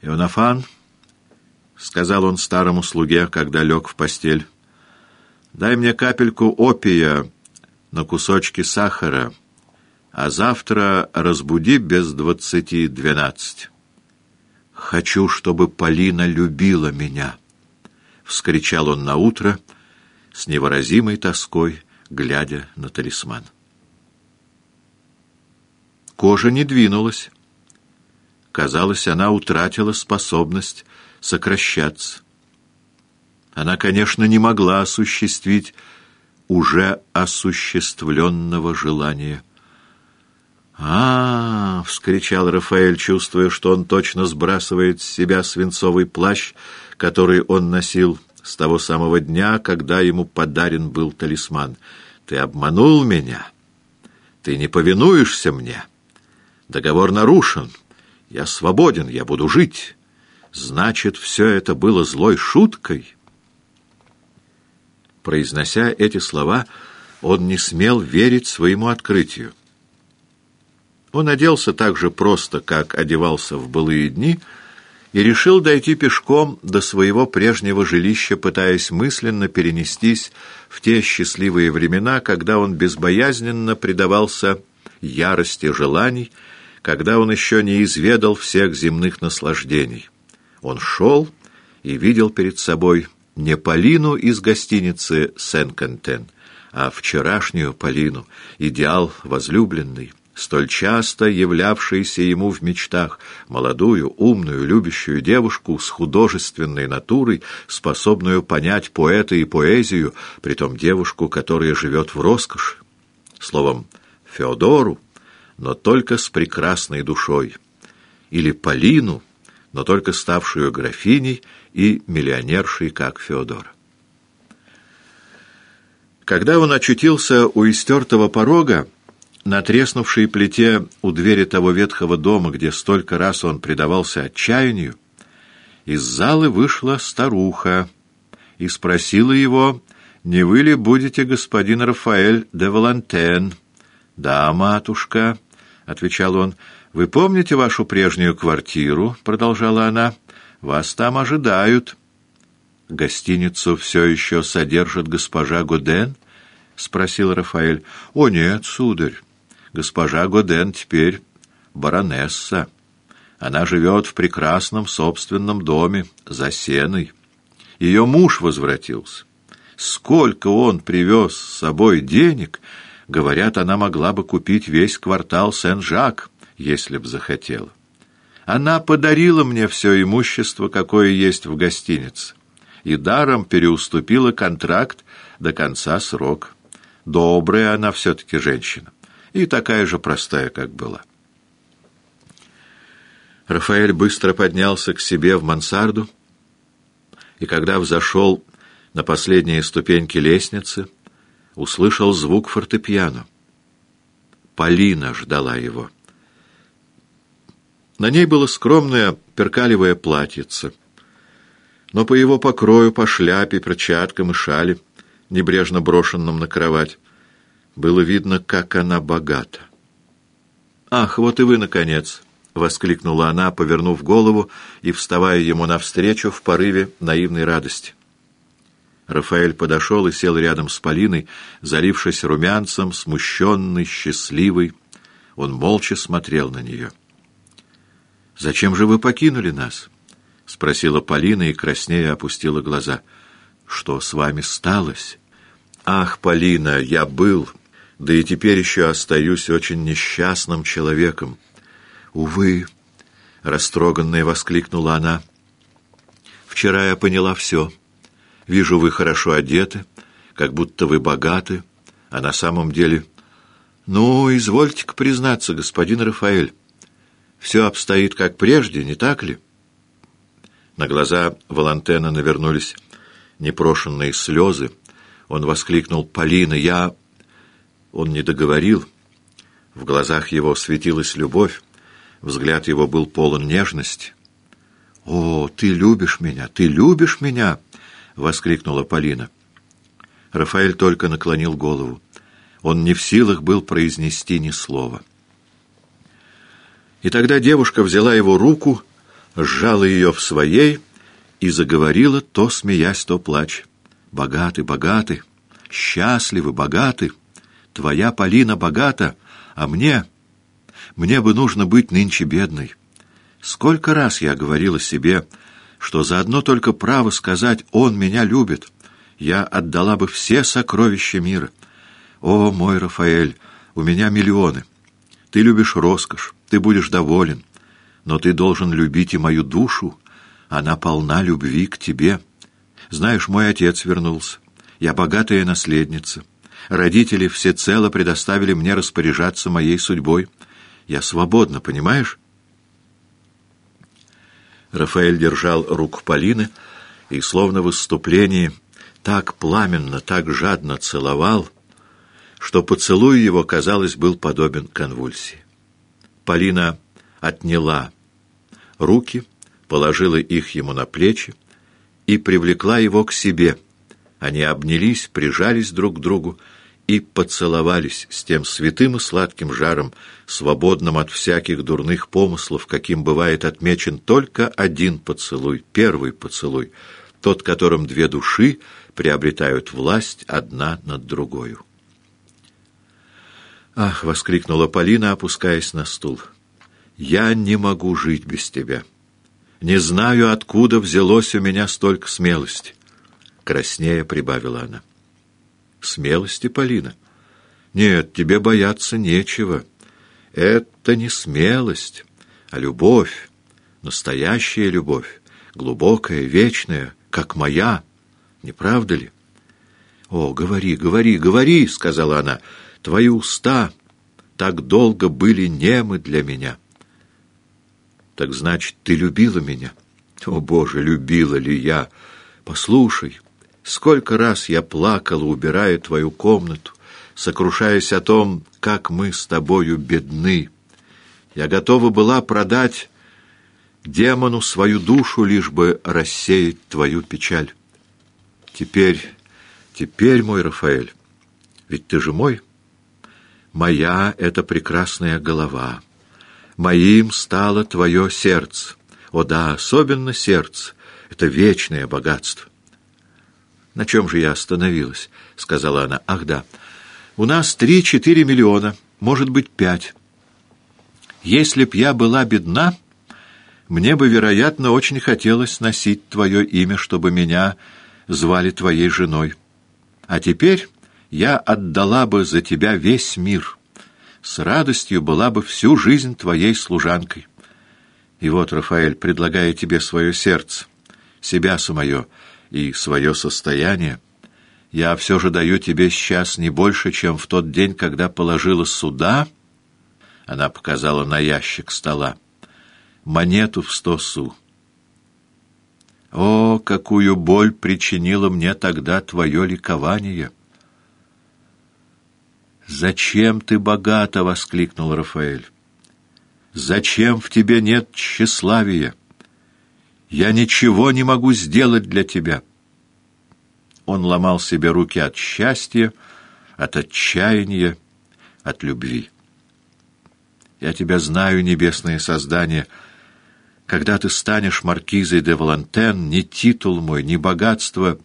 «Ионафан», — сказал он старому слуге, когда лег в постель, — «дай мне капельку опия на кусочки сахара, а завтра разбуди без двадцати двенадцать». «Хочу, чтобы Полина любила меня», — вскричал он наутро с невыразимой тоской, глядя на талисман. Кожа не двинулась. Казалось, она утратила способность сокращаться. Она, конечно, не могла осуществить уже осуществленного желания. а, -а, -а вскричал Рафаэль, чувствуя, что он точно сбрасывает с себя свинцовый плащ, который он носил с того самого дня, когда ему подарен был талисман. «Ты обманул меня! Ты не повинуешься мне! Договор нарушен!» Я свободен, я буду жить. Значит, все это было злой шуткой. Произнося эти слова, он не смел верить своему открытию. Он оделся так же просто, как одевался в былые дни, и решил дойти пешком до своего прежнего жилища, пытаясь мысленно перенестись в те счастливые времена, когда он безбоязненно предавался ярости желаний, когда он еще не изведал всех земных наслаждений. Он шел и видел перед собой не Полину из гостиницы Сен-Кантен, а вчерашнюю Полину, идеал возлюбленный, столь часто являвшийся ему в мечтах, молодую, умную, любящую девушку с художественной натурой, способную понять поэта и поэзию, притом девушку, которая живет в роскоши. Словом, Феодору, но только с прекрасной душой, или Полину, но только ставшую графиней и миллионершей, как Феодор. Когда он очутился у истертого порога, на треснувшей плите у двери того ветхого дома, где столько раз он предавался отчаянию, из залы вышла старуха и спросила его, «Не вы ли будете господин Рафаэль де Валантен?» «Да, матушка», отвечал он. «Вы помните вашу прежнюю квартиру?» — продолжала она. «Вас там ожидают». «Гостиницу все еще содержит госпожа Годен?» — спросил Рафаэль. «О, нет, сударь. Госпожа Годен теперь баронесса. Она живет в прекрасном собственном доме, за сеной. Ее муж возвратился. Сколько он привез с собой денег!» Говорят, она могла бы купить весь квартал Сен-Жак, если б захотела. Она подарила мне все имущество, какое есть в гостинице, и даром переуступила контракт до конца срока. Добрая она все-таки женщина, и такая же простая, как была. Рафаэль быстро поднялся к себе в мансарду, и когда взошел на последние ступеньки лестницы, услышал звук фортепиано. Полина ждала его. На ней было скромное перкалевое платьице, но по его покрою, по шляпе, перчаткам и шали, небрежно брошенным на кровать, было видно, как она богата. «Ах, вот и вы, наконец!» — воскликнула она, повернув голову и вставая ему навстречу в порыве наивной радости. Рафаэль подошел и сел рядом с Полиной, залившись румянцем, смущенный, счастливый. Он молча смотрел на нее. «Зачем же вы покинули нас?» — спросила Полина и краснея опустила глаза. «Что с вами сталось?» «Ах, Полина, я был, да и теперь еще остаюсь очень несчастным человеком». «Увы!» — растроганная воскликнула она. «Вчера я поняла все». Вижу, вы хорошо одеты, как будто вы богаты, а на самом деле... Ну, извольте-ка признаться, господин Рафаэль, все обстоит как прежде, не так ли? На глаза Валантена навернулись непрошенные слезы. Он воскликнул «Полина, я...» Он не договорил. В глазах его светилась любовь, взгляд его был полон нежности. «О, ты любишь меня, ты любишь меня!» Воскликнула Полина. Рафаэль только наклонил голову. Он не в силах был произнести ни слова. И тогда девушка взяла его руку, сжала ее в своей и заговорила, то смеясь, то плача. «Богаты, богаты, счастливы, богаты. Твоя Полина богата, а мне... Мне бы нужно быть нынче бедной. Сколько раз я говорила себе, что за одно только право сказать «он меня любит», я отдала бы все сокровища мира. О, мой Рафаэль, у меня миллионы. Ты любишь роскошь, ты будешь доволен, но ты должен любить и мою душу. Она полна любви к тебе. Знаешь, мой отец вернулся. Я богатая наследница. Родители всецело предоставили мне распоряжаться моей судьбой. Я свободна, понимаешь? Рафаэль держал руку Полины и, словно в выступлении, так пламенно, так жадно целовал, что поцелуй его, казалось, был подобен конвульсии. Полина отняла руки, положила их ему на плечи и привлекла его к себе. Они обнялись, прижались друг к другу и поцеловались с тем святым и сладким жаром, свободным от всяких дурных помыслов, каким бывает отмечен только один поцелуй, первый поцелуй, тот, которым две души приобретают власть одна над другою. «Ах!» — воскликнула Полина, опускаясь на стул. «Я не могу жить без тебя. Не знаю, откуда взялось у меня столько смелости». Краснея прибавила она. «Смелости, Полина? Нет, тебе бояться нечего. Это не смелость, а любовь, настоящая любовь, глубокая, вечная, как моя. Не правда ли?» «О, говори, говори, говори!» — сказала она — Твои уста так долго были немы для меня. Так значит, ты любила меня? О, Боже, любила ли я? Послушай, сколько раз я плакала, убирая твою комнату, сокрушаясь о том, как мы с тобою бедны. Я готова была продать демону свою душу, лишь бы рассеять твою печаль. Теперь, теперь, мой Рафаэль, ведь ты же мой, Моя — это прекрасная голова. Моим стало твое сердце. О да, особенно сердце. Это вечное богатство. На чем же я остановилась? — сказала она. Ах да, у нас три-четыре миллиона, может быть, пять. Если б я была бедна, мне бы, вероятно, очень хотелось носить твое имя, чтобы меня звали твоей женой. А теперь я отдала бы за тебя весь мир. С радостью была бы всю жизнь твоей служанкой. И вот, Рафаэль, предлагая тебе свое сердце, себя самое и свое состояние, я все же даю тебе сейчас не больше, чем в тот день, когда положила сюда, она показала на ящик стола, монету в сто су. О, какую боль причинило мне тогда твое ликование! «Зачем ты богата?» — воскликнул Рафаэль. «Зачем в тебе нет тщеславия? Я ничего не могу сделать для тебя». Он ломал себе руки от счастья, от отчаяния, от любви. «Я тебя знаю, небесное создание. Когда ты станешь маркизой де Валантен, ни титул мой, ни богатство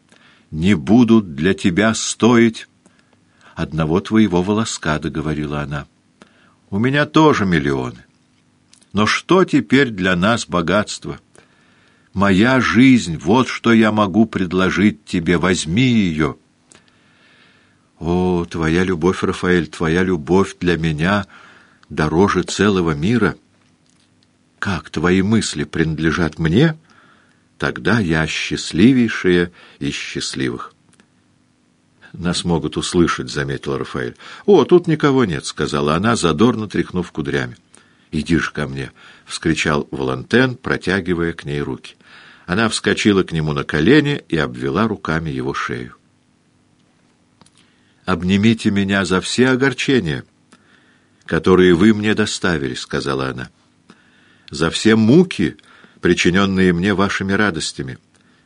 не будут для тебя стоить...» одного твоего волоска», — договорила она. «У меня тоже миллионы. Но что теперь для нас богатство? Моя жизнь, вот что я могу предложить тебе, возьми ее». «О, твоя любовь, Рафаэль, твоя любовь для меня дороже целого мира. Как твои мысли принадлежат мне, тогда я счастливейшая из счастливых». Нас могут услышать, — заметил Рафаэль. — О, тут никого нет, — сказала она, задорно тряхнув кудрями. — Иди же ко мне, — вскричал Волантен, протягивая к ней руки. Она вскочила к нему на колени и обвела руками его шею. «Обнимите меня за все огорчения, которые вы мне доставили», — сказала она. «За все муки, причиненные мне вашими радостями,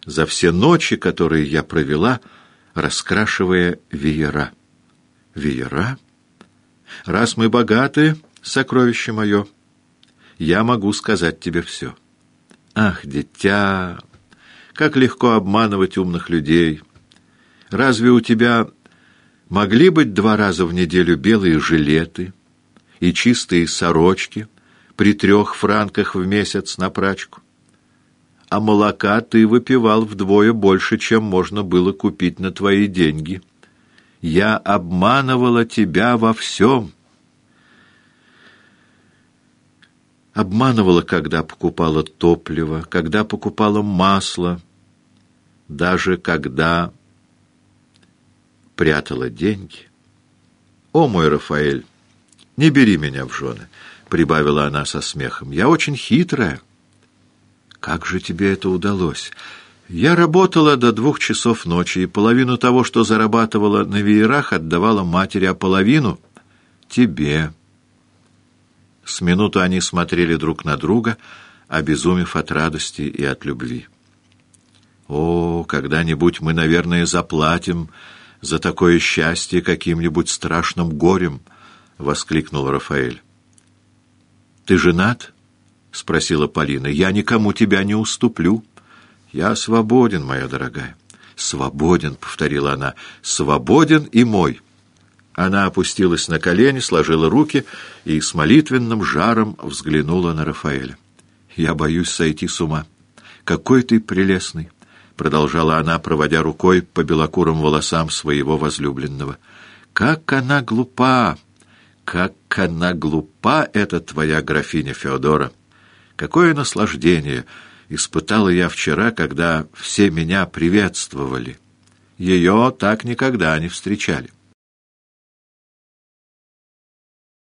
за все ночи, которые я провела, — раскрашивая веера. Веера? Раз мы богаты, сокровище мое, я могу сказать тебе все. Ах, дитя, как легко обманывать умных людей. Разве у тебя могли быть два раза в неделю белые жилеты и чистые сорочки при трех франках в месяц на прачку? А молока ты выпивал вдвое больше, чем можно было купить на твои деньги. Я обманывала тебя во всем». Обманывала, когда покупала топливо, когда покупала масло, даже когда прятала деньги. «О, мой Рафаэль, не бери меня в жены», — прибавила она со смехом. «Я очень хитрая». «Как же тебе это удалось?» «Я работала до двух часов ночи, и половину того, что зарабатывала на веерах, отдавала матери, а половину — тебе». С минуту они смотрели друг на друга, обезумев от радости и от любви. «О, когда-нибудь мы, наверное, заплатим за такое счастье каким-нибудь страшным горем!» — воскликнул Рафаэль. «Ты женат?» — спросила Полина. «Я никому тебя не уступлю. Я свободен, моя дорогая». «Свободен», — повторила она, — «свободен и мой». Она опустилась на колени, сложила руки и с молитвенным жаром взглянула на Рафаэля. «Я боюсь сойти с ума. Какой ты прелестный!» — продолжала она, проводя рукой по белокурым волосам своего возлюбленного. «Как она глупа! Как она глупа, эта твоя графиня Феодора! Какое наслаждение испытала я вчера, когда все меня приветствовали! Ее так никогда не встречали!»